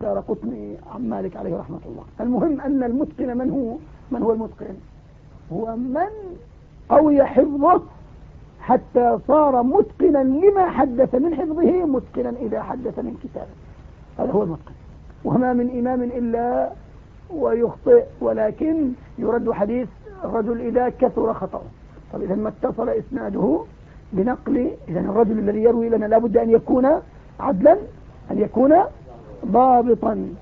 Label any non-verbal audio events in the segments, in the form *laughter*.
دار قطني عن مالك عليه رحمة الله. المهم أن المتقن من هو؟ من هو المتقن؟ هو من قوي حفظه حتى صار متقنا لما حدث من حفظه متقنا إذا حدث من كتابه. هذا هو المتقن. وما من إمام إلا ويخطئ ولكن يرد حديث الرجل إذا كثر خطأه. طب إذا ما اتصل إسناده بنقل إذا الرجل الذي يروي لنا لابد أن يكون عدلا أن يكون ضابطا.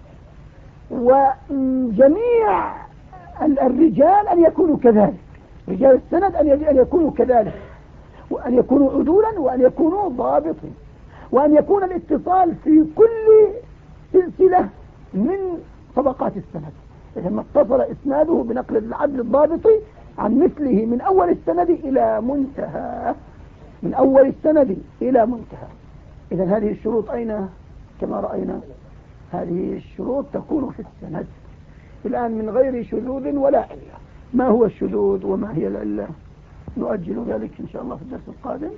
وجميع الرجال أن يكونوا كذلك. رجال السند أن يكونوا كذلك. وأن يكونوا عدولا وأن يكونوا ضابطين. وأن يكون الاتصال في كل سلسلة من طبقات السند. إذا ما اتصل إسناده بنقل العدل الضابط عن مثله من أول السند إلى منتهى. من أول السند إلى منتهى. إذا هذه الشروط أين؟ كما رأينا هذه الشروط تكون في السند. الآن من غير شذوذ ولا علة ما هو الشذوذ وما هي العلة؟ نؤجل ذلك إن شاء الله في الدرس القادم.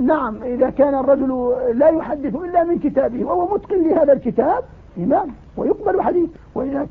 نعم إذا كان الرجل لا يحدث إلا من كتابه وهو متقن لهذا الكتاب إمام ويقبل حديث. وإذا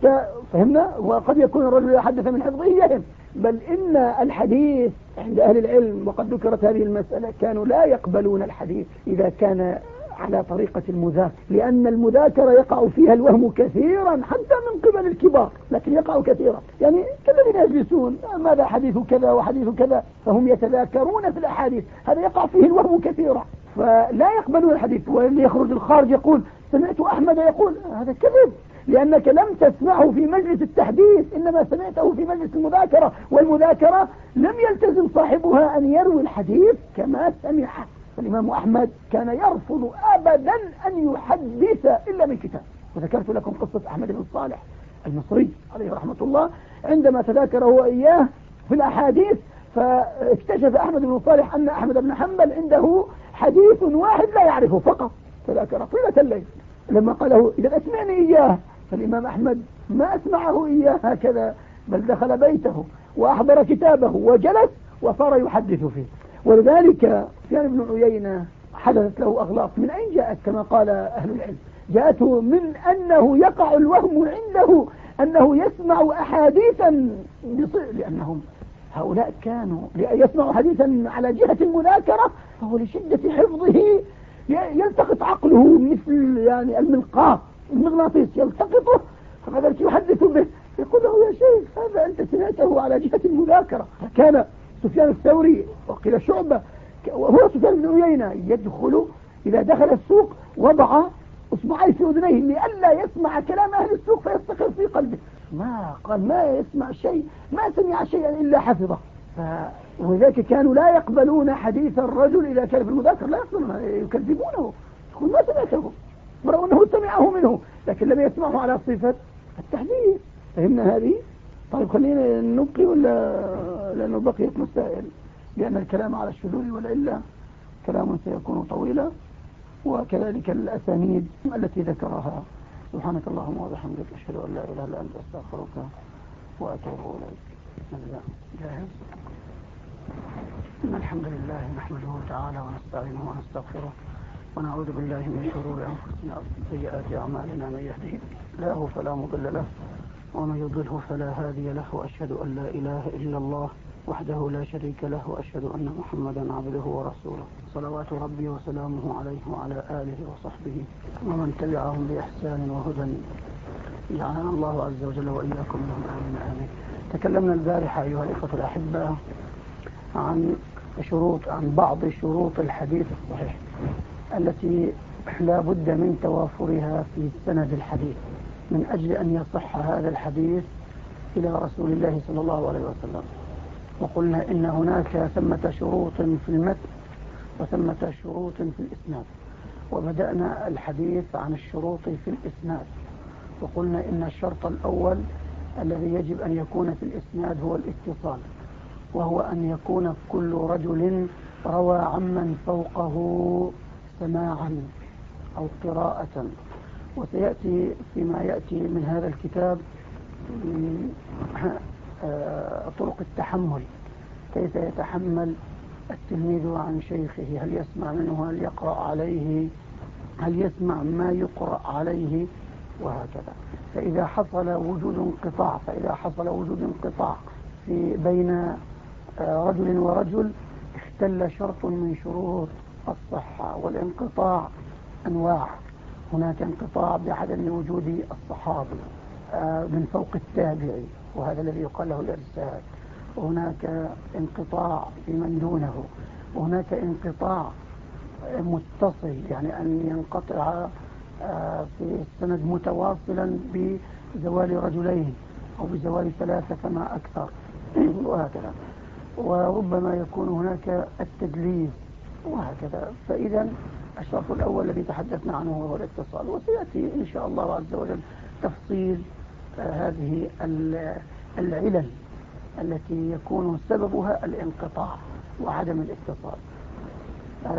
فهمنا؟ وقد يكون الرجل يحدث من حفظه يهم. بل إن الحديث عند أهل العلم وقد ذكرت هذه المسألة كانوا لا يقبلون الحديث إذا كان على طريقة المذاكرة لأن المذاكرة يقع فيها الوهم كثيرا حتى من قبل الكبار لكن يقع كثيرا. يعني كالذين يجلسون ماذا حديث كذا وحديث كذا؟ فهم يتذاكرون في الأحاديث هذا يقع فيه الوهم كثيرا. فلا يقبلون الحديث واللي يخرج الخارج يقول سمعت أحمد يقول هذا كذب لأنك لم تسمعه في مجلس التحديث إنما سمعته في مجلس المذاكرة والمذاكرة لم يلتزم صاحبها أن يروي الحديث كما سمعه. فالإمام أحمد كان يرفض أبدا أن يحدث إلا من كتاب. وذكرت لكم قصة أحمد بن صالح المصري عليه رحمة الله. عندما تذاكر هو إياه في الأحاديث فاكتشف أحمد بن صالح أن أحمد بن حنبل عنده حديث واحد لا يعرفه فقط. تذاكر طيلة الليل. لما قال له إذا أسمعني إياه. فالإمام أحمد ما أسمعه إياه هكذا بل دخل بيته وأحضر كتابه وجلس وصار يحدث فيه. ولذلك سفيان بن عيينة حدثت له أغلاط من أين جاءت؟ كما قال أهل العلم. جاءته من أنه يقع الوهم عنده أنه يسمع أحاديثا لأنهم هؤلاء كانوا يسمع حديثا على جهة المذاكرة فهو لشدة حفظه يلتقط عقله مثل يعني الملقاة. المغناطيس يلتقطه فقدرت يحدث به يقول له يا شيخ هذا أنت سمعته على جهة المذاكرة فكان سفيان الثوري وقيل شعبة وهو سفيان بن عيينة يدخل إذا دخل السوق وضع اصبعي في أذنيه لئلا يسمع كلام أهل السوق فيستقر في قلبه. ما قال ما يسمع شيء ما سمع شيئا إلا حفظه. ولذلك كانوا لا يقبلون حديث الرجل إذا كان في المذاكرة لا يقبلون يكذبونه. يقول ما سمعته برغم أنه سمعه منه لكن لم يسمعه على صفة التحديث. فهمنا هذه؟ طيب خلينا نبقي ولا لأنه بقيت مسائل؟ لأن الكلام على الشذوذ والعلة كلام سيكون طويلا وكذلك الأسانيد التي ذكرها. سبحانك اللهم وبحمدك أشهد أن لا إله إلا أنت أستغفرك وأتوب إليك. جاهز؟ إن الحمد لله نحمده تعالى ونستعينه ونستغفره ونعوذ بالله من شرور أنفسنا ومن سيئات أعمالنا. من يهده الله فلا مضل له ومن يضله فلا هادي له وأشهد أن لا إله إلا الله وحده لا شريك له وأشهد أن محمدا عبده ورسوله. صلوات ربي وسلامه عليه وعلى آله وصحبه ومن تبعهم بإحسان وهدى. جعلنا الله عز وجل وإياكم منهم آمين آمين. تكلمنا البارحة أيها الإخوة الأحباء عن شروط عن بعض شروط الحديث الصحيح التي لا بد من توافرها في سند الحديث. من أجل أن يصح هذا الحديث إلى رسول الله صلى الله عليه وسلم. وقلنا إن هناك ثمة شروط في المتن وثمة شروط في الإسناد. وبدأنا الحديث عن الشروط في الإسناد. وقلنا إن الشرط الأول الذي يجب أن يكون في الإسناد هو الاتصال. وهو أن يكون كل رجل روى عمن فوقه سماعا أو قراءة. وسيأتي فيما يأتي من هذا الكتاب آه، طرق التحمل. كيف يتحمل التلميذ عن شيخه؟ هل يسمع منه؟ هل يقرأ عليه؟ هل يسمع ما يقرأ عليه؟ وهكذا. فإذا حصل وجود انقطاع فإذا حصل وجود انقطاع في بين آه، رجل ورجل اختل شرط من شروط الصحة والانقطاع أنواع. هناك انقطاع بعدم وجود الصحابي آه، من فوق التابعي وهذا الذي يقال له الإرسال وهناك انقطاع في من دونه. وهناك انقطاع متصل يعني أن ينقطع آه، في السند متواصلا بزوال رجلين أو بزوال ثلاثة فما أكثر *clears throat* وهكذا. وربما يكون هناك التدليس وهكذا. فإذا الشرط الأول الذي تحدثنا عنه هو الاتصال وسيأتي إن شاء الله عز وجل تفصيل آه، هذه العلل التي يكون سببها الانقطاع وعدم الاتصال.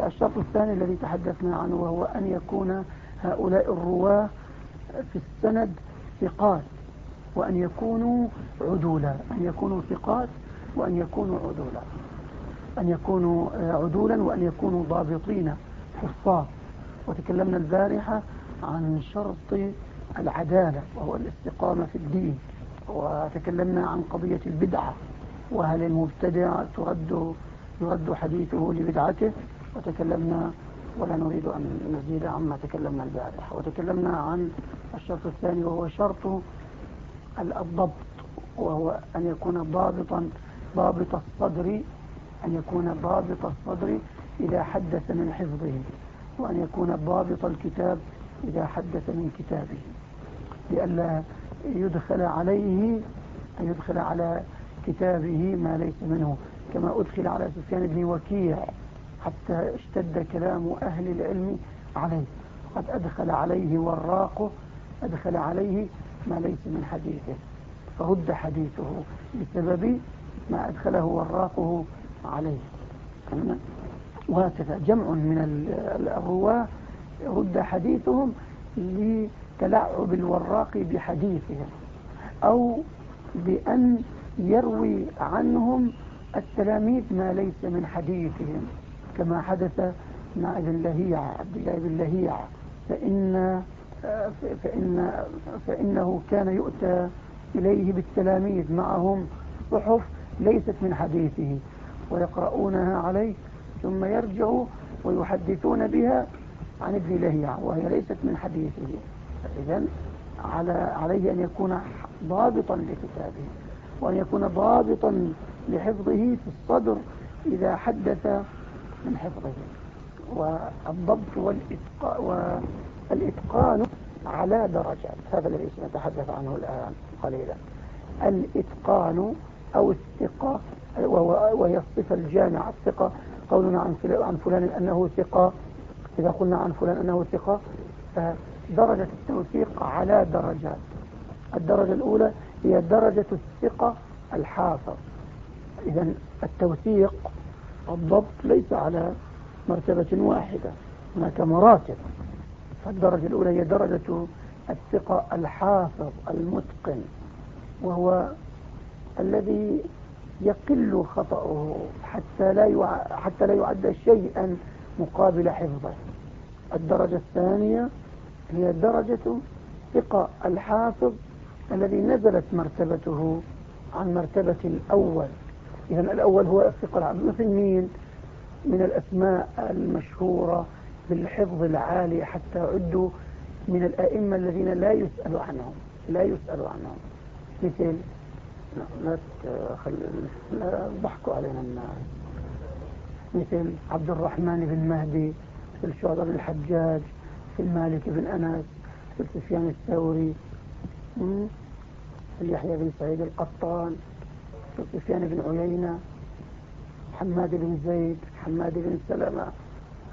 الشرط الثاني الذي تحدثنا عنه وهو أن يكون هؤلاء الرواة في السند ثقات وأن يكونوا عدولا أن يكونوا ثقات وأن يكونوا عدولا أن يكونوا عدولا وأن يكونوا ضابطين. حفاظ وتكلمنا البارحة عن شرط العدالة وهو الاستقامة في الدين. وتكلمنا عن قضية البدعة وهل المبتدع ترد يرد حديثه لبدعته. وتكلمنا ولا نريد أن نزيد عما تكلمنا البارحة. وتكلمنا عن الشرط الثاني وهو شرط الضبط وهو أن يكون ضابطا ضابط الصدر أن يكون ضابط الصدر إذا حدث من حفظه وأن يكون ضابط الكتاب إذا حدث من كتابه. لئلا يدخل عليه أن يدخل على كتابه ما ليس منه كما أدخل على سفيان بن وكيع حتى اشتد كلام أهل العلم عليه. قد أدخل عليه وراقه أدخل عليه ما ليس من حديثه. فرد حديثه بسبب ما أدخله وراقه عليه. وهكذا. جمع من الرواة رد حديثهم لتلعب الوراق بحديثهم أو بأن يروي عنهم التلاميذ ما ليس من حديثهم. كما حدث مع ابن لهيع عبد الله بن لهيع. فإن فإن فإنه كان يؤتى إليه بالتلاميذ معهم صحف ليست من حديثه ويقرؤونها عليه ثم يرجعوا ويحدثون بها عن ابن لهيع وهي ليست من حديثه. إذا على عليه أن يكون ضابطا لكتابه وأن يكون ضابطا لحفظه في الصدر إذا حدث من حفظه. والضبط والإتقان على درجات. هذا الذي سنتحدث عنه الآن قليلا. الإتقان أو الثقة وهي الصفة الجامعة الثقة قولنا عن فلان أنه ثقة. إذا قلنا عن فلان أنه ثقة فدرجة التوثيق على درجات. الدرجة الأولى هي درجة الثقة الحافظ. إذا التوثيق الضبط ليس على مرتبة واحدة هناك مراتب. فالدرجة الأولى هي درجة الثقة الحافظ المتقن وهو الذي يقل خطأه حتى لا حتى لا يعد شيئا مقابل حفظه. الدرجة الثانية هي درجة ثقة الحافظ الذي نزلت مرتبته عن مرتبة الأول. إذا الأول هو الثقة العام مثل مين؟ من الأسماء المشهورة بالحفظ العالي حتى عدوا من الأئمة الذين لا يسأل عنهم لا يسأل عنهم. مثل لا تخل... لا ضحكوا علينا الناس مثل عبد الرحمن بن مهدي مثل شعبة بن الحجاج مثل مالك بن أنس مثل سفيان الثوري مثل يحيى بن سعيد القطان سفيان بن عيينة حماد بن زيد حماد بن سلمة.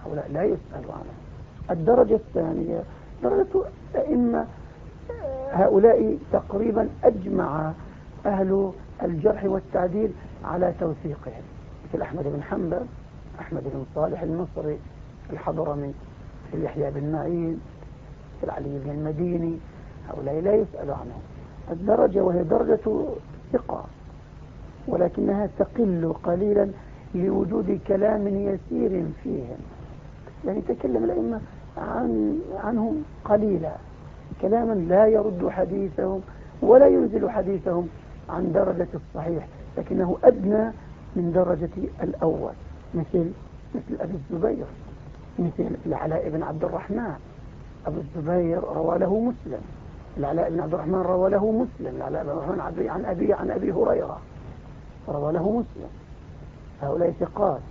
هؤلاء لا يسأل عنهم. الدرجة الثانية درجة أئمة هؤلاء تقريبا أجمع أهل الجرح والتعديل على توثيقهم. مثل أحمد بن حنبل أحمد بن صالح المصري الحضرمي مثل يحيى بن معين مثل علي بن المديني هؤلاء لا يسأل عنهم. الدرجة وهي درجة ثقة ولكنها تقل قليلا لوجود كلام يسير فيهم. يعني تكلم الأئمة عن عنهم قليلا. كلاما لا يرد حديثهم ولا ينزل حديثهم عن درجة الصحيح لكنه أدنى من درجة الأول مثل مثل أبي الزبير مثل العلاء بن عبد الرحمن. أبو الزبير روى له مسلم العلاء بن عبد الرحمن روى له مسلم العلاء بن عبد الرحمن عن أبي عن أبي هريرة روى له مسلم. هؤلاء ثقات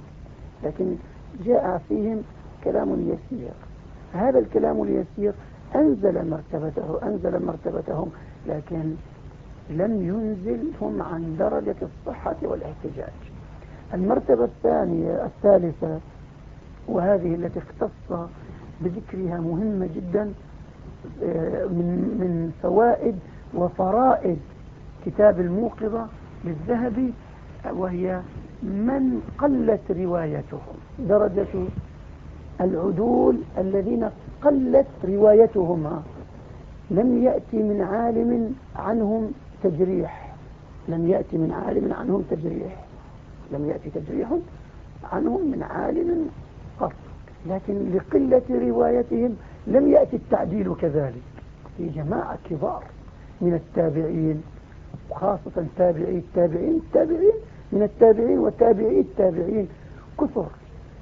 لكن جاء فيهم كلام يسير. هذا الكلام اليسير أنزل مرتبته أنزل مرتبتهم لكن لم ينزلهم عن درجة الصحة والاحتجاج. المرتبة الثانية الثالثة وهذه التي اختص بذكرها مهمة جدا آه، من من فوائد وفرائد كتاب الموقظة للذهبي وهي من قلت روايتهم. درجة العدول الذين قلت روايتهم لم يأتي من عالم عنهم تجريح. لم يأتي من عالم عنهم تجريح. لم يأتي تجريح عنهم من عالم قط. لكن لقلة روايتهم لم يأتي التعديل كذلك. في جماعة كبار من التابعين وخاصة تابعي التابعين التابعين من التابعين وتابعي التابعين. كثر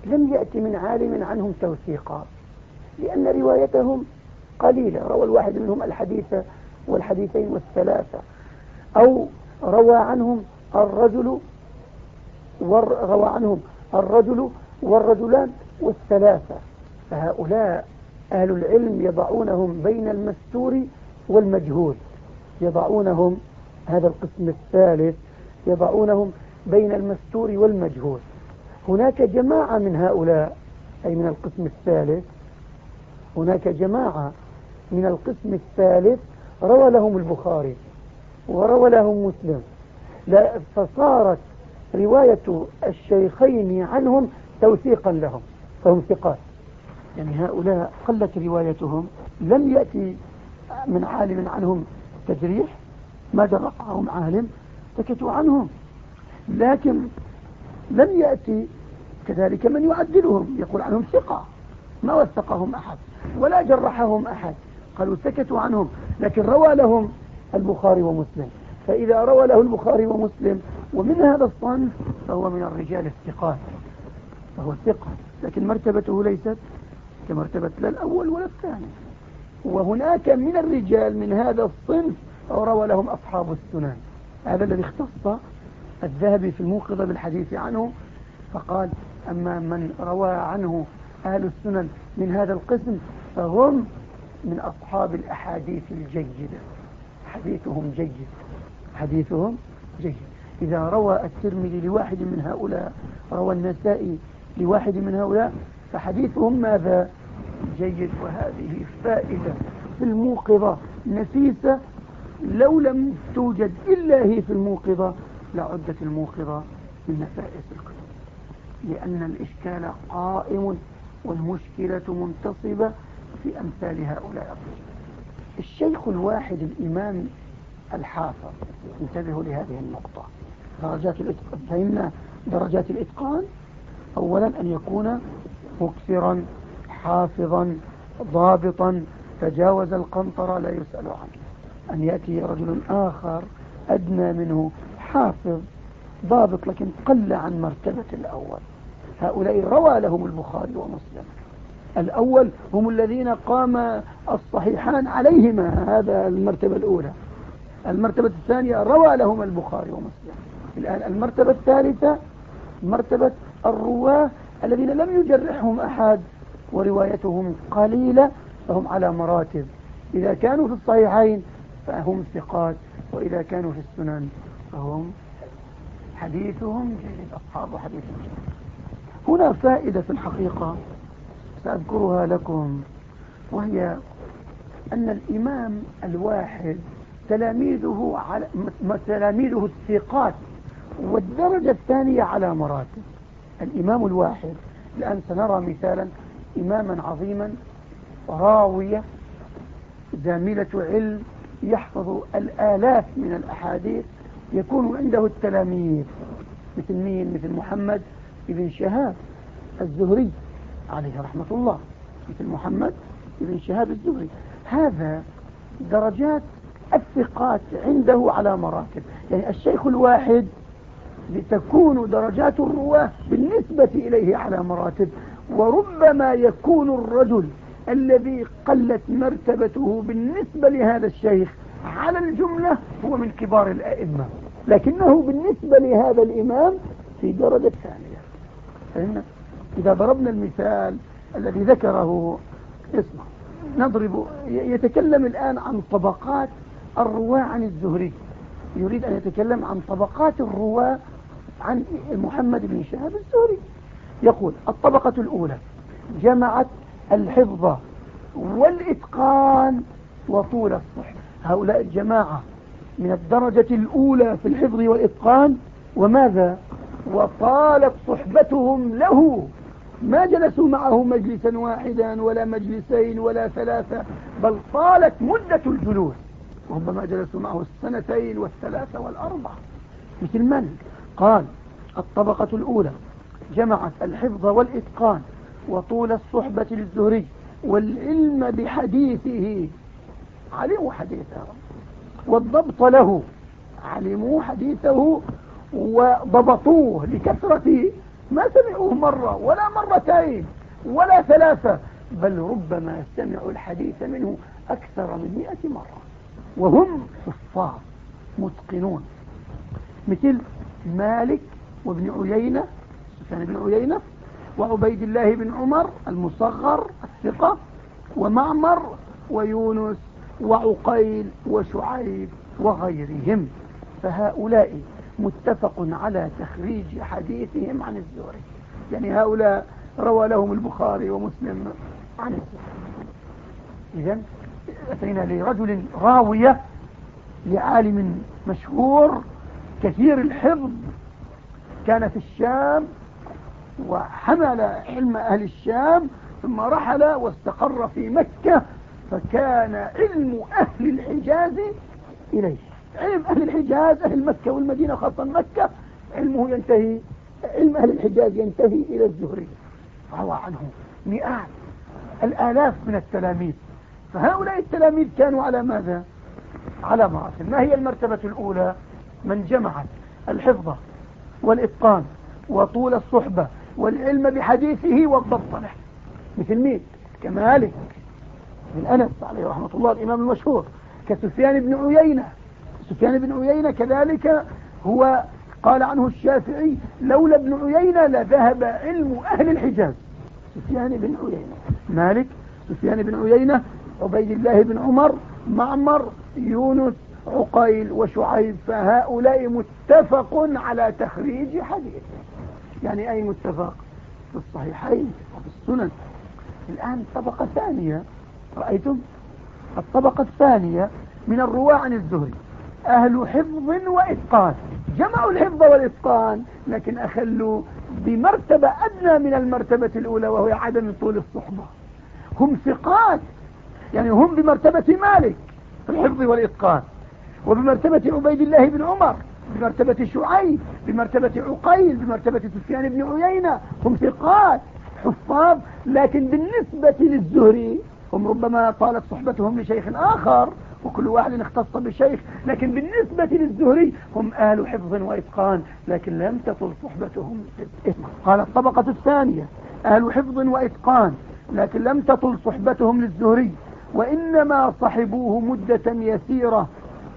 لم يأتي من عالم عنهم توثيقا. لأن روايتهم قليلة. روى الواحد منهم الحديث والحديثين والثلاثة. أو روى عنهم الرجل روى عنهم الرجل والرجلان والثلاثة. فهؤلاء أهل العلم يضعونهم بين المستور والمجهول. يضعونهم هذا القسم الثالث يضعونهم بين المستور والمجهول. هناك جماعة من هؤلاء أي من القسم الثالث هناك جماعة من القسم الثالث روى لهم البخاري. وروى لهم مسلم. لا فصارت رواية الشيخين عنهم توثيقا لهم فهم ثقات. يعني هؤلاء قلت روايتهم لم يأتي من عالم عنهم تجريح ما جرحهم عالم سكتوا عنهم. لكن لم يأتي كذلك من يعدلهم يقول عنهم ثقة ما وثقهم أحد ولا جرحهم أحد. قالوا سكتوا عنهم لكن روى لهم البخاري ومسلم. فإذا روى له البخاري ومسلم ومن هذا الصنف فهو من الرجال الثقات. فهو ثقة لكن مرتبته ليست كمرتبة لا الأول ولا الثاني. وهناك من الرجال من هذا الصنف روى لهم أصحاب السنن. هذا الذي اختص الذهبي في الموقظة بالحديث عنه فقال أما من روى عنه أهل السنن من هذا القسم فهم من أصحاب الأحاديث الجيدة. حديثهم جيد. حديثهم جيد. إذا روى الترمذي لواحد من هؤلاء روى النسائي لواحد من هؤلاء فحديثهم ماذا؟ جيد. وهذه فائدة في الموقظة. نفيسة لو لم توجد إلا هي في الموقظة لعدت الموقظة من نفائس الكتب لأن الإشكال قائم والمشكلة منتصبة في أمثال هؤلاء. الرجال الشيخ الواحد الإمام الحافظ. انتبهوا لهذه النقطة. درجات الإتقان. فهمنا درجات الإتقان أولا أن يكون مكثرا حافظا ضابطا. تجاوز القنطرة لا يسأل عنه. أن يأتي رجل آخر أدنى منه حافظ ضابط لكن قل عن مرتبة الأول. هؤلاء روى لهم البخاري ومسلم. الأول هم الذين قام الصحيحان عليهما هذا المرتبة الأولى. المرتبة الثانية روى لهم البخاري ومسلم. الآن المرتبة الثالثة مرتبة الرواة الذين لم يجرحهم أحد وروايتهم قليلة فهم على مراتب. إذا كانوا في الصحيحين فهم ثقات وإذا كانوا في السنن فهم حديثهم جيد أصحاب حديث جيد. هنا فائدة في الحقيقة. سأذكرها لكم وهي أن الإمام الواحد تلاميذه على تلاميذه الثقات والدرجة الثانية على مراتب. الإمام الواحد الآن سنرى مثالا إماما عظيما راوية زاملة علم يحفظ الآلاف من الأحاديث يكون عنده التلاميذ مثل مين؟ مثل محمد بن شهاب الزهري. عليه رحمة الله مثل محمد بن شهاب الزهري. هذا درجات الثقات عنده على مراتب. يعني الشيخ الواحد لتكون درجات الرواة بالنسبة إليه على مراتب وربما يكون الرجل الذي قلت مرتبته بالنسبة لهذا الشيخ على الجملة هو من كبار الأئمة. لكنه بالنسبة لهذا الإمام في درجة ثانية. فهمنا؟ إذا ضربنا المثال الذي ذكره اسمع نضرب يتكلم الآن عن طبقات الرواة عن الزهري. يريد أن يتكلم عن طبقات الرواة عن محمد بن شهاب الزهري. يقول الطبقة الأولى جمعت الحفظ والإتقان وطول الصحبة هؤلاء الجماعة من الدرجة الأولى في الحفظ والإتقان وماذا؟ وطالت صحبتهم له. ما جلسوا معه مجلسا واحدا ولا مجلسين ولا ثلاثة بل طالت مدة الجلوس. ربما جلسوا معه السنتين والثلاثة والأربعة. مثل من؟ قال الطبقة الأولى جمعت الحفظ والإتقان وطول الصحبة للزهري والعلم بحديثه. علموا حديثه. والضبط له. علموا حديثه وضبطوه لكثرة ما سمعوه مرة ولا مرتين ولا ثلاثة بل ربما سمعوا الحديث منه أكثر من مئة مرة. وهم حفاظ متقنون. مثل مالك وابن عيينة سفيان بن عيينة وعبيد الله بن عمر المصغر الثقة ومعمر ويونس وعقيل وشعيب وغيرهم. فهؤلاء متفق على تخريج حديثهم عن الزهري يعني هؤلاء روى لهم البخاري ومسلم عن الزهري إذا أتينا لرجل راوية لعالم مشهور كثير الحفظ كان في الشام وحمل علم أهل الشام ثم رحل واستقر في مكة فكان علم أهل الحجاز إليه. علم أهل الحجاز أهل مكة والمدينة خاصة مكة علمه ينتهي علم أهل الحجاز ينتهي إلى الزهري. روى عنه مئات الآلاف من التلاميذ. فهؤلاء التلاميذ كانوا على ماذا؟ على مراتب ما هي المرتبة الأولى؟ من جمعت الحفظ والإتقان وطول الصحبة والعلم بحديثه والضبط له مثل مين؟ كمالك. من أنس عليه رحمة الله الإمام المشهور كسفيان بن عيينة. سفيان بن عيينة كذلك هو قال عنه الشافعي لولا ابن عيينة لذهب علم أهل الحجاز. سفيان بن عيينة. مالك سفيان بن عيينة عبيد الله بن عمر معمر يونس عقيل وشعيب فهؤلاء متفق على تخريج حديث. يعني أي متفق؟ في الصحيحين وفي السنن. الآن طبقة ثانية. رأيتم؟ الطبقة الثانية من الرواة عن الزهري. أهل حفظ وإتقان. جمعوا الحفظ والإتقان لكن أخلوا بمرتبة أدنى من المرتبة الأولى وهي عدم طول الصحبة. هم ثقات يعني هم بمرتبة مالك في الحفظ والإتقان. وبمرتبة عبيد الله بن عمر بمرتبة شعيب بمرتبة عقيل بمرتبة سفيان بن عيينة هم ثقات حفاظ. لكن بالنسبة للزهري هم ربما طالت صحبتهم لشيخ آخر وكل واحد اختص بشيخ لكن بالنسبة للزهري هم آل حفظ وإتقان لكن لم تطل صحبتهم قال الطبقة الثانية آل حفظ وإتقان لكن لم تطل صحبتهم للزهري وإنما صحبوه مدة يسيرة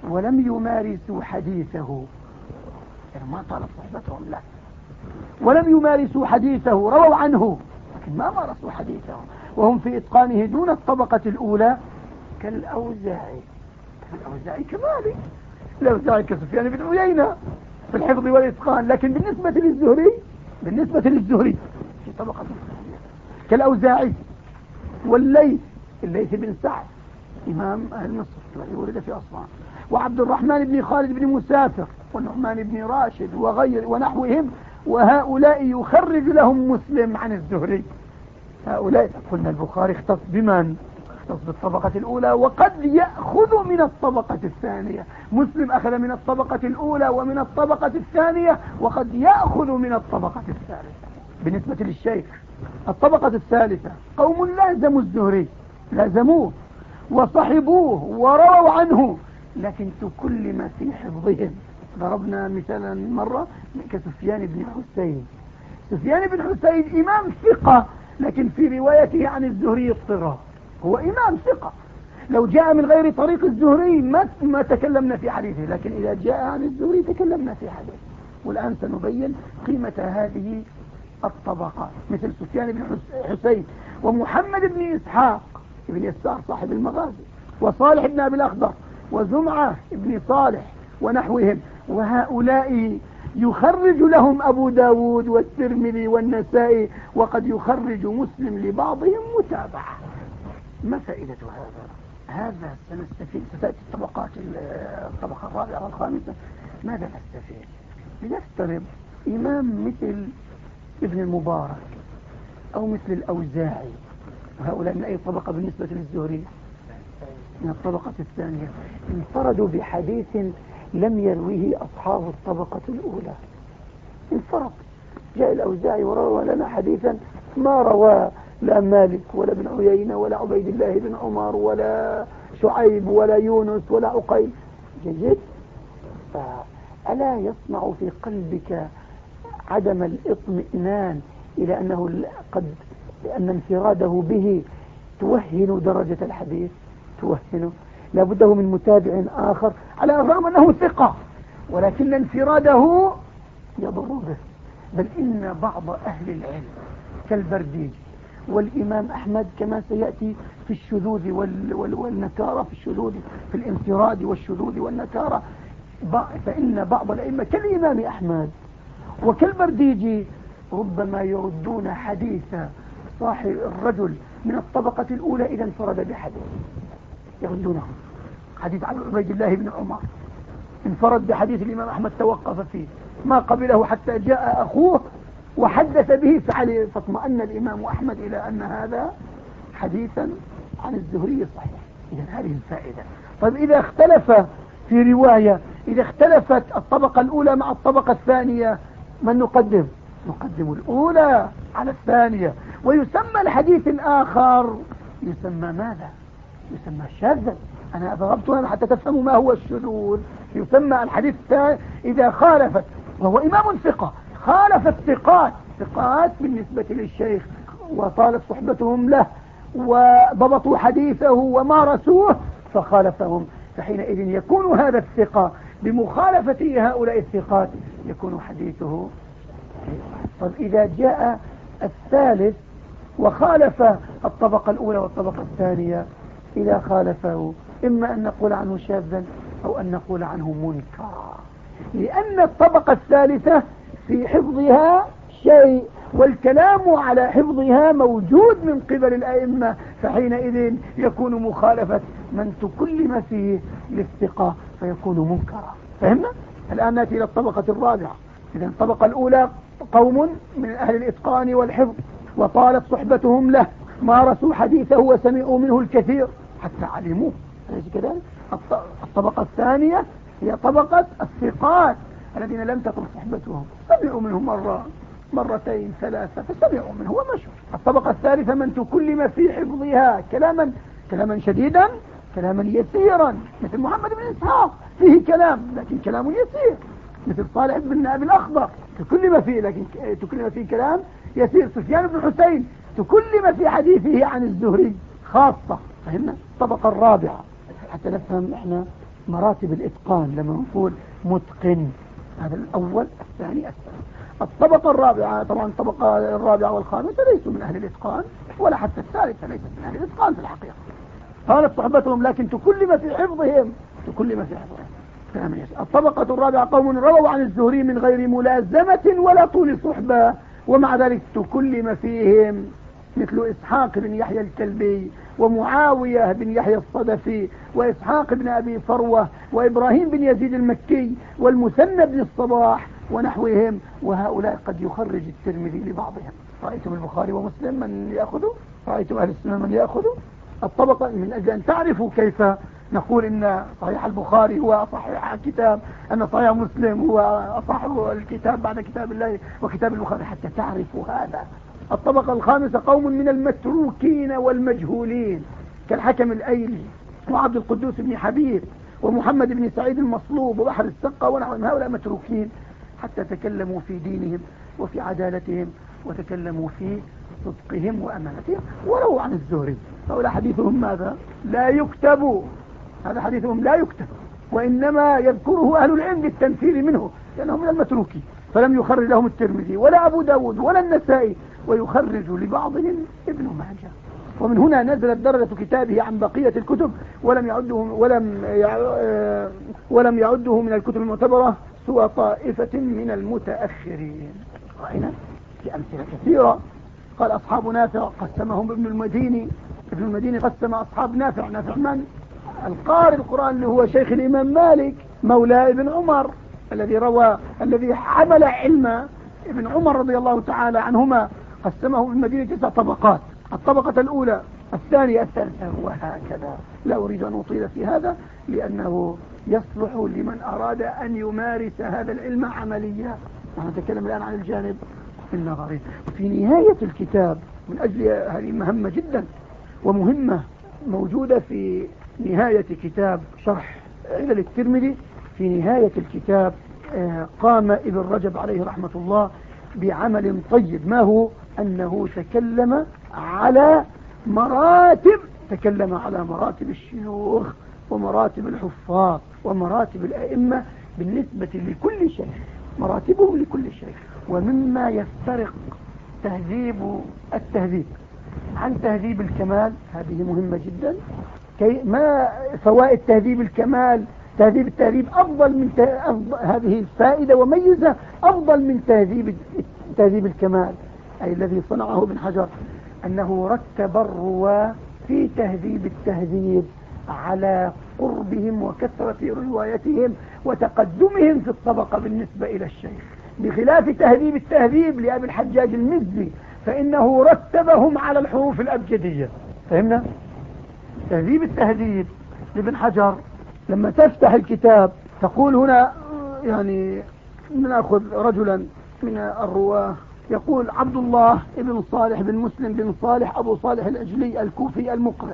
ولم يمارسوا حديثه. يعني ما طالت صحبتهم لا. ولم يمارسوا حديثه رووا عنه لكن ما مارسوا حديثه. وهم في إتقانه دون الطبقة الأولى كالأوزاعي. الأوزاعي كمالي. الأوزاعي كسفيان بن عيينة في الحفظ والإتقان لكن بالنسبة للزهري بالنسبة للزهري في طبقة كالأوزاعي والليث الليث بن سعد إمام أهل مصر الذي ولد في أصفهان. وعبد الرحمن بن خالد بن مسافر والنعمان بن راشد وغير ونحوهم. وهؤلاء يخرج لهم مسلم عن الزهري. هؤلاء قلنا البخاري اختص بمن؟ اختص بالطبقة الأولى وقد يأخذ من الطبقة الثانية. مسلم أخذ من الطبقة الأولى ومن الطبقة الثانية وقد يأخذ من الطبقة الثالثة. بالنسبة للشيخ الطبقة الثالثة قوم لازموا الزهري لازموه وصحبوه ورووا عنه لكن تكلم في حفظهم. ضربنا مثالا مرة كسفيان بن حسين. سفيان بن حسين إمام ثقة لكن في روايته عن الزهري اضطراب. هو إمام ثقة. لو جاء من غير طريق الزهري ما ما تكلمنا في حديثه لكن إذا جاء عن الزهري تكلمنا في حديثه. والآن سنبين قيمة هذه الطبقات مثل سفيان بن حسين ومحمد بن إسحاق بن يسار صاحب المغازي وصالح بن أبي الأخضر وزمعة بن صالح ونحوهم. وهؤلاء يخرج لهم أبو داود والترمذي والنسائي وقد يخرج مسلم لبعضهم متابعة. ما فائدة هذا؟ هذا سنستفيد ستأتي الطبقات الطبقة الرابعة والخامسة ماذا نستفيد؟ لنفترض إمام مثل ابن المبارك أو مثل الأوزاعي. هؤلاء من أي طبقة بالنسبة للزهري؟ من الطبقة الثانية. انفردوا بحديث لم يرويه أصحاب الطبقة الأولى. انفرد جاء الأوزاعي وروى لنا حديثا ما روى لا مالك ولا ابن عيينة ولا عبيد الله بن عمر ولا شعيب ولا يونس ولا عقيل. جيد فألا يصنع في قلبك عدم الاطمئنان إلى أنه قد لأن انفراده به توهن درجة الحديث توهنه لابده من متابع آخر على الرغم أنه ثقة ولكن انفراده يضر به. بل إن بعض أهل العلم كالبرديجي والإمام أحمد كما سيأتي في الشذوذ والنكارة في الشذوذ في الانفراد والشذوذ والنكارة. فإن بعض الأئمة كالإمام أحمد وكالبرديجي ربما يردون حديث صاحب الرجل من الطبقة الأولى إذا انفرد بحديث. يردونه. حديث عن عبيد الله بن عمر. انفرد بحديث الإمام أحمد توقف فيه. ما قبله حتى جاء أخوه وحدث به فعلي فاطمأن الإمام أحمد إلى أن هذا حديثا عن الزهري صحيح. إذا هذه الفائدة. طيب إذا اختلف في رواية إذا اختلفت الطبقة الأولى مع الطبقة الثانية من نقدم؟ نقدم الأولى على الثانية. ويسمى الحديث الآخر يسمى ماذا؟ يسمى شاذا. أنا هنا حتى تفهموا ما هو الشذوذ. يسمى الحديث الثاني إذا خالفت وهو إمام ثقة. خالف الثقات. ثقات بالنسبة للشيخ وطالت صحبتهم له وضبطوا حديثه ومارسوه فخالفهم. فحينئذ يكون هذا الثقة بمخالفة هؤلاء الثقات يكون حديثه طب إذا جاء الثالث وخالف الطبقة الأولى والطبقة الثانية إذا خالفه إما أن نقول عنه شاذا أو أن نقول عنه منكرا. لأن الطبقة الثالثة في حفظها شيء والكلام على حفظها موجود من قبل الأئمة فحينئذ يكون مخالفة من تكلم فيه للثقة فيكون منكرا. فهمنا؟ الآن نأتي إلى الطبقة الرابعة. إذا الطبقة الأولى قوم من أهل الإتقان والحفظ وطالت صحبتهم له مارسوا حديثه وسمعوا منه الكثير حتى علموه. أليس كذلك؟ الطبقة الثانية هي طبقة الثقات. الذين لم تطل صحبتهم. سمعوا منه مرة مرتين ثلاثة فسمعوا منه ومشوا الطبقة الثالثة من تكلم في حفظها كلاما كلاما شديدا كلاما يسيرا مثل محمد بن إسحاق فيه كلام لكن كلام يسير. مثل صالح بن أبي الأخضر تكلم فيه لكن تكلم فيه كلام يسير. سفيان بن حسين تكلم في حديثه عن الزهري خاصة. فهمنا؟ الطبقة الرابعة. حتى نفهم إحنا مراتب الإتقان لما نقول متقن. هذا الأول الثاني الثالث. الطبقة الرابعة طبعا الطبقة الرابعة والخامسة ليسوا من أهل الإتقان ولا حتى الثالثة ليست من أهل الإتقان في الحقيقة. قالت صحبتهم لكن تكلم في حفظهم. تكلم في حفظهم. الطبقة الرابعة قوم رووا عن الزهري من غير ملازمة ولا طول صحبة ومع ذلك تكلم فيهم. مثل إسحاق بن يحيى الكلبي ومعاوية بن يحيى الصدفي وإسحاق بن أبي فروة وإبراهيم بن يزيد المكي والمثنى بن الصباح ونحوهم وهؤلاء قد يخرج الترمذي لبعضهم. رأيتم البخاري ومسلم من يأخذوا؟ رأيتم أهل السنة من يأخذوا؟ الطبقة من أجل أن تعرفوا كيف نقول إن صحيح البخاري هو أصح كتاب أن صحيح مسلم هو أصح الكتاب بعد كتاب الله وكتاب البخاري حتى تعرفوا هذا. الطبقة الخامسة قوم من المتروكين والمجهولين كالحكم الأيلي وعبد القدوس بن حبيب ومحمد بن سعيد المصلوب وبحر السقة ونحو هؤلاء متروكين حتى تكلموا في دينهم وفي عدالتهم وتكلموا في صدقهم وأمانتهم. ولو عن الزهري. هؤلاء حديثهم ماذا؟ لا يكتب. هذا حديثهم لا يكتب وإنما يذكره أهل العلم للتنفير منه لأنه من المتروكين. فلم يخرج لهم الترمذي ولا أبو داود ولا النسائي ويخرج لبعضهم ابن ماجه. ومن هنا نزلت درجة كتابه عن بقية الكتب ولم يعده ولم آه، ولم يعده من الكتب المعتبرة سوى طائفة من المتأخرين. رأينا في أمثلة كثيرة قال أصحاب نافع قسمهم ابن المديني. ابن المديني قسم أصحاب نافع. نافع من؟ القارئ القرآن اللي هو شيخ الإمام مالك مولى ابن عمر. الذي روى الذي حمل علم ابن عمر رضي الله تعالى عنهما قسمه في المدينة تسع طبقات. الطبقة الأولى الثانية الثالثة وهكذا لا أريد أن أطيل في هذا لأنه يصلح لمن أراد أن يمارس هذا العلم عمليا. نحن نتكلم الآن عن الجانب النظري. في نهاية الكتاب من أجل هذه مهمة جدا ومهمة موجودة في نهاية كتاب شرح علل الترمذي في نهاية الكتاب آه، قام ابن رجب عليه رحمة الله بعمل طيب. ما هو؟ أنه تكلم على مراتب تكلم على مراتب الشيوخ ومراتب الحفاظ ومراتب الأئمة بالنسبة لكل شيخ مراتبهم لكل شيخ ومما يفترق تهذيب التهذيب. عن تهذيب الكمال هذه مهمة جدا. كي ما فوائد تهذيب الكمال؟ تهذيب التهذيب أفضل من أفضل هذه الفائدة وميزة أفضل من تهذيب تهذيب الكمال أي الذي صنعه ابن حجر أنه رتب الرواة في تهذيب التهذيب على قربهم وكثرة روايتهم وتقدمهم في الطبقة بالنسبة إلى الشيخ بخلاف تهذيب التهذيب لأبي الحجاج المزي فإنه رتبهم على الحروف الأبجدية فهمنا؟ تهذيب التهذيب لابن حجر لما تفتح الكتاب تقول هنا يعني نأخذ رجلا من الرواة يقول عبد الله بن صالح بن مسلم بن صالح أبو صالح الأجلي الكوفي المقرئ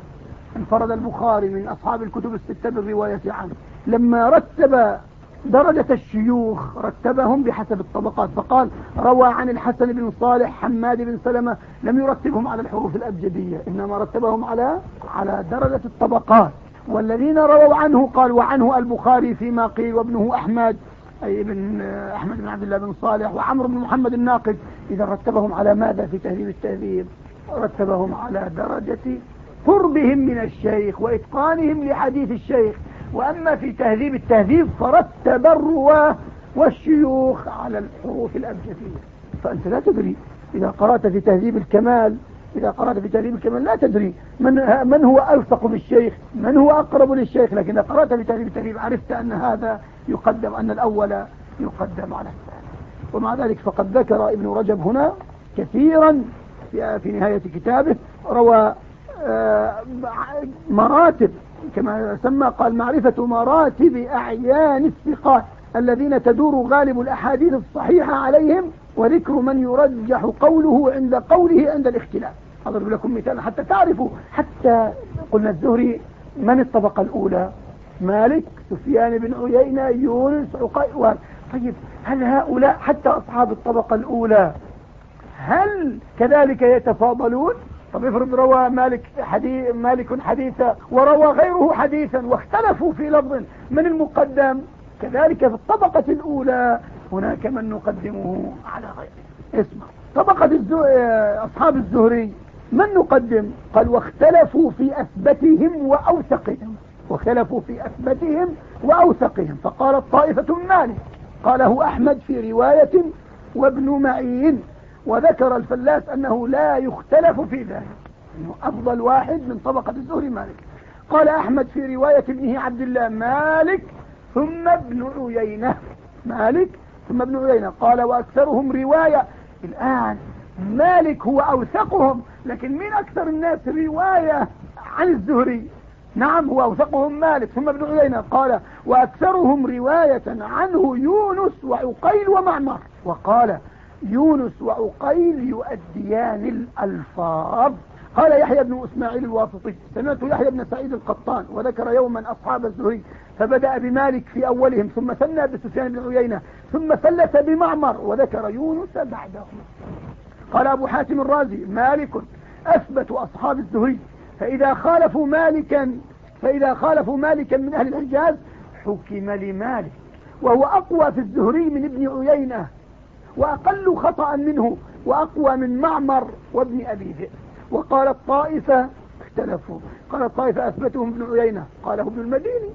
انفرد البخاري من أصحاب الكتب الستة بالرواية عنه. لما رتب درجة الشيوخ رتبهم بحسب الطبقات فقال روى عن الحسن بن صالح حماد بن سلمة لم يرتبهم على الحروف الأبجدية إنما رتبهم على على درجة الطبقات. والذين رووا عنه قال وعنه البخاري فيما قيل وابنه أحمد أي ابن أحمد بن عبد الله بن صالح وعمرو بن محمد الناقد إذا رتبهم على ماذا في تهذيب التهذيب؟ رتبهم على درجة قربهم من الشيخ وإتقانهم لحديث الشيخ. وأما في تهذيب التهذيب فرتب الرواه والشيوخ على الحروف الأبجدية. فأنت لا تدري إذا قرأت في تهذيب الكمال إذا قرأت في تهذيب الكمال لا تدري من, من هو ألصق بالشيخ من هو أقرب للشيخ لكن إذا قرأت في تهذيب التهذيب عرفت أن هذا يقدم أن الأول يقدم على الثاني. ومع ذلك فقد ذكر ابن رجب هنا كثيرا في, نهاية كتابه روى مراتب كما سمى قال معرفة مراتب أعيان الثقات الذين تدور غالب الأحاديث الصحيحة عليهم وذكر من يرجح قوله عند قوله عند الاختلاف. أضرب لكم مثال حتى تعرفوا. حتى قلنا الزهري من الطبقة الأولى؟ مالك سفيان بن عيينة يونس عقيل طيب هل هؤلاء حتى أصحاب الطبقة الأولى هل كذلك يتفاضلون؟ طب افرض روى مالك حديث مالك حديثا وروى غيره حديثا واختلفوا في لفظ من المقدم كذلك في الطبقة الأولى هناك من نقدمه على غيره. اسمع طبقة الزو... أصحاب الزهري من نقدم؟ قال واختلفوا في أثبتهم وأوثقهم. واختلفوا في أثبتهم وأوثقهم. فقالت طائفة مالك قاله أحمد في رواية وابن معين وذكر الفلاس أنه لا يختلف في ذلك أنه أفضل واحد من طبقة الزهري مالك. قال أحمد في رواية ابنه عبد الله مالك ثم ابن عيينة. مالك ثم ابن عيينة. قال وأكثرهم رواية. الآن مالك هو أوثقهم لكن مين أكثر الناس رواية عن الزهري؟ نعم هو أوثقهم مالك. ثم ابن عيينة قال وأكثرهم رواية عنه يونس وعقيل ومعمر. وقال يونس وعقيل يؤديان الألفاظ. قال يحيى بن إسماعيل الواسطي سمعت يحيى بن سعيد القطان وذكر يوما أصحاب الزهري فبدأ بمالك في أولهم ثم ثنى بسفيان بن عيينة ثم ثلث بمعمر وذكر يونس بعدهم. قال أبو حاتم الرازي مالك أثبت أصحاب الزهري. فإذا خالفوا مالكا فإذا خالفوا مالكا من أهل الحجاز حكم لمالك. وهو أقوى في الزهري من ابن عيينة. وأقل خطأ منه وأقوى من معمر وابن أبي ذئب. وقال الطائفة اختلفوا. قال الطائفة أثبتهم ابن عيينة. قاله ابن المديني.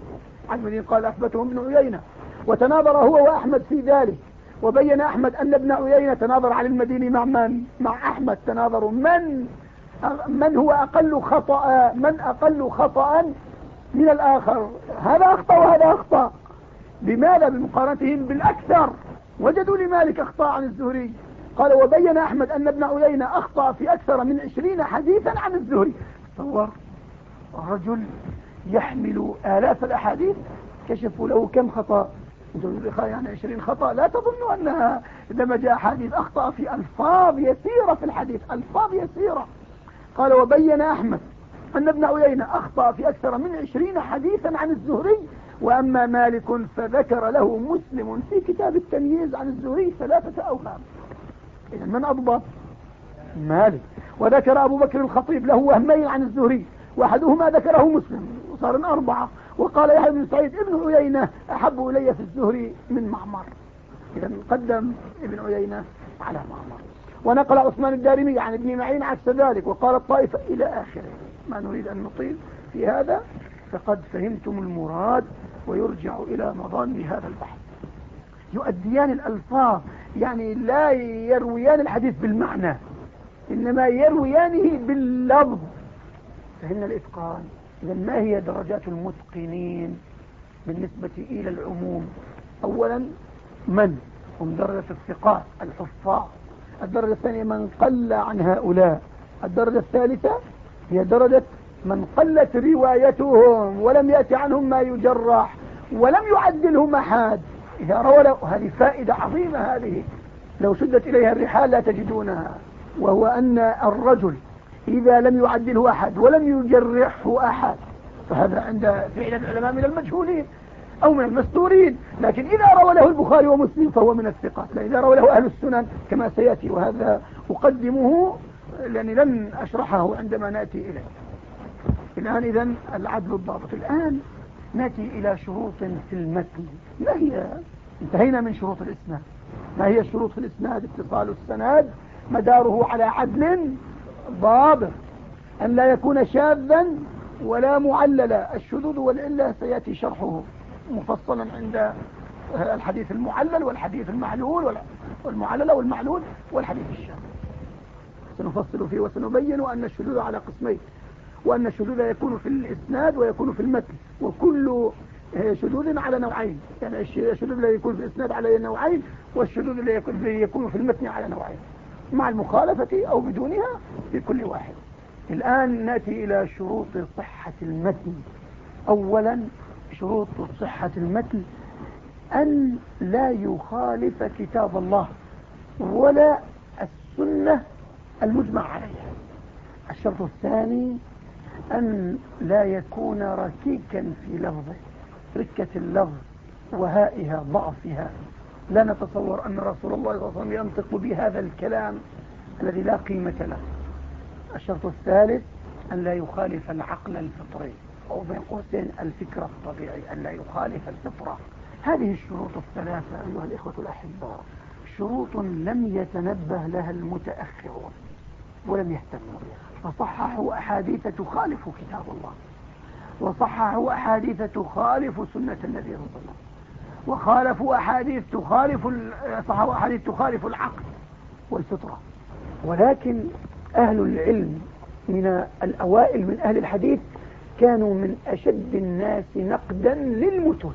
عن المديني قال أثبتهم ابن عيينة. وتناظر هو وأحمد في ذلك. وبين أحمد أن ابن عيينة تناظر على المديني مع من؟ مع أحمد تناظروا من؟ من هو أقل خطأ؟ من أقل خطأ من الآخر؟ هذا أخطأ وهذا أخطأ. لماذا بمقارنتهم بالأكثر؟ وجدوا لمالك أخطاء عن الزهري. قال وبين أحمد أن ابن عيينة أخطأ في أكثر من عشرين حديثا عن الزهري. تصور رجل يحمل آلاف الأحاديث كشفوا له كم خطأ؟ يعني عشرين خطأ لا تظنوا أنها عندما جاء حديث أخطأ في ألفاظ يسيرة في الحديث ألفاظ يسيرة. قال وبين أحمد أن ابن عيينة أخطأ في أكثر من عشرين حديثا عن الزهري وأما مالك فذكر له مسلم في كتاب التمييز عن الزهري ثلاثة أوهام. إذا من أضبط مالك؟ وذكر أبو بكر الخطيب له وهمين عن الزهري وأحدهما ذكره مسلم وصار أربعة. وقال يحيى بن سعيد ابن عيينة أحب إلي في الزهري من معمر. إذا قدم ابن عيينة على معمر. ونقل عثمان الدارمي عن ابن معين عكس ذلك وقال الطائفة إلى آخره ما نريد أن نطيل في هذا فقد فهمتم المراد ويرجع إلى مظان هذا البحث. يؤديان الألفاظ يعني لا يرويان الحديث بالمعنى إنما يرويانه باللفظ فهمنا الإتقان إذا ما هي درجات المتقنين بالنسبة إلى العموم؟ أولا من؟ هم درجة الثقات الحفاظ. الدرجة الثانية من قل عن هؤلاء. الدرجة الثالثة هي درجة من قلت روايتهم ولم يأتي عنهم ما يجرح ولم يعدلهم أحد. إذا روى هذه فائدة عظيمة هذه. لو شدت إليها الرحال لا تجدونها. وهو أن الرجل إذا لم يعدله أحد ولم يجرحه أحد فهذا عند فعل العلماء من المجهولين أو من المستورين. لكن إذا روى له البخاري ومسلم فهو من الثقات. إذا روى له أهل السنن كما سيأتي وهذا أقدمه لأني لن أشرحه عندما نأتي إليه. الآن إذا العدل الضابط. الآن نأتي إلى شروط في المتن. ما هي؟ انتهينا من شروط الإسناد. ما هي الشروط في الإسناد؟ اتصال السند مداره على عدل ضابط أن لا يكون شاذا ولا معللا. الشذوذ والعلة سيأتي شرحه مفصلا عند الحديث المعلل والحديث المعلول والمعلل والمعلول والحديث الشاذ. سنفصل فيه وسنبين أن الشذوذ على قسمين وأن الشذوذ يكون في الإسناد ويكون في المتن وكل شذوذ على نوعين. يعني الشذوذ الذي يكون في الإسناد على نوعين والشذوذ الذي يكون في المتن على نوعين. مع المخالفة أو بدونها في كل واحد. الآن نأتي إلى شروط صحة المتن. أولا شروط صحة المتن. أن لا يخالف كتاب الله ولا السنة المجمع عليها. الشرط الثاني أن لا يكون ركيكا في لفظه ركة اللفظ وهائها ضعفها. لا نتصور أن رسول الله صلى الله عليه وسلم ينطق بهذا الكلام الذي لا قيمة له. الشرط الثالث أن لا يخالف العقل الفطري أو بين قوسين الفكرة الطبيعي أن لا يخالف الفطرة. هذه الشروط الثلاثة أيها الإخوة الأحباء. شروط لم يتنبه لها المتأخرون ولم يهتموا بها. فصححوا أحاديث تخالف كتاب الله. وصححوا أحاديث تخالف سنة النبي صلى الله عليه وسلم. وخالفوا أحاديث تخالف صححوا أحاديث تخالف العقل والفطرة. ولكن أهل العلم من الأوائل من أهل الحديث كانوا من أشد الناس نقدا للمتون.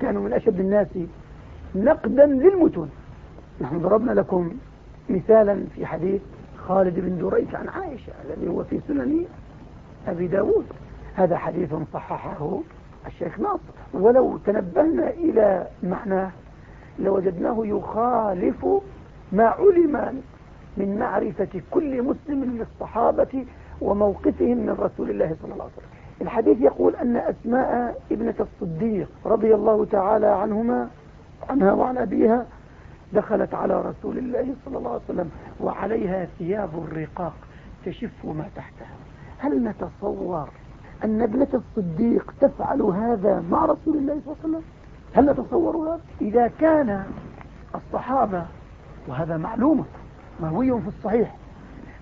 كانوا من أشد الناس نقدا للمتون. نحن ضربنا لكم مثالا في حديث خالد بن دريك عن عائشة الذي هو في سنن أبي داود. هذا حديث صححه الشيخ ناصر. ولو تنبهنا إلى معناه لوجدناه يخالف ما علم من معرفة كل مسلم للصحابة وموقفهم من رسول الله صلى الله عليه وسلم. الحديث يقول أن أسماء ابنة الصديق رضي الله تعالى عنهما عنها وعن أبيها دخلت على رسول الله صلى الله عليه وسلم وعليها ثياب الرقاق تشف ما تحتها. هل نتصور أن ابنة الصديق تفعل هذا مع رسول الله صلى الله عليه وسلم؟ هل نتصور هذا؟ إذا كان الصحابة وهذا معلومة مروي في الصحيح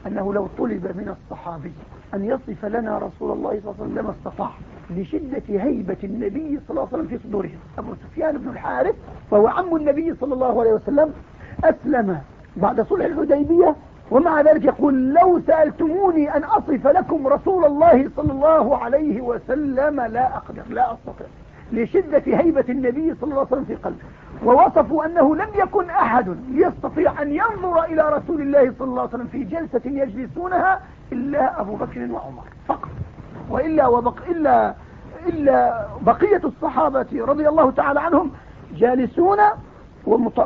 أنه لو طلب من الصحابي أن يصف لنا رسول الله صلى الله عليه وسلم استطاع لشدة هيبة النبي صلى الله عليه وسلم في صدورهم أبو سفيان بن الحارث وهو عم النبي صلى الله عليه وسلم أسلم بعد صلح الحديبية ومع ذلك يقول لو سألتموني أن أصف لكم رسول الله صلى الله عليه وسلم لا أقدر لا أستطيع لشدة هيبة النبي صلى الله عليه وسلم في قلبه. ووصفوا أنه لم يكن أحد يستطيع أن ينظر إلى رسول الله صلى الله عليه وسلم في جلسة يجلسونها إلا أبو بكر وعمر فقط. وإلا وبق إلا إلا بقية الصحابة رضي الله تعالى عنهم جالسون ومط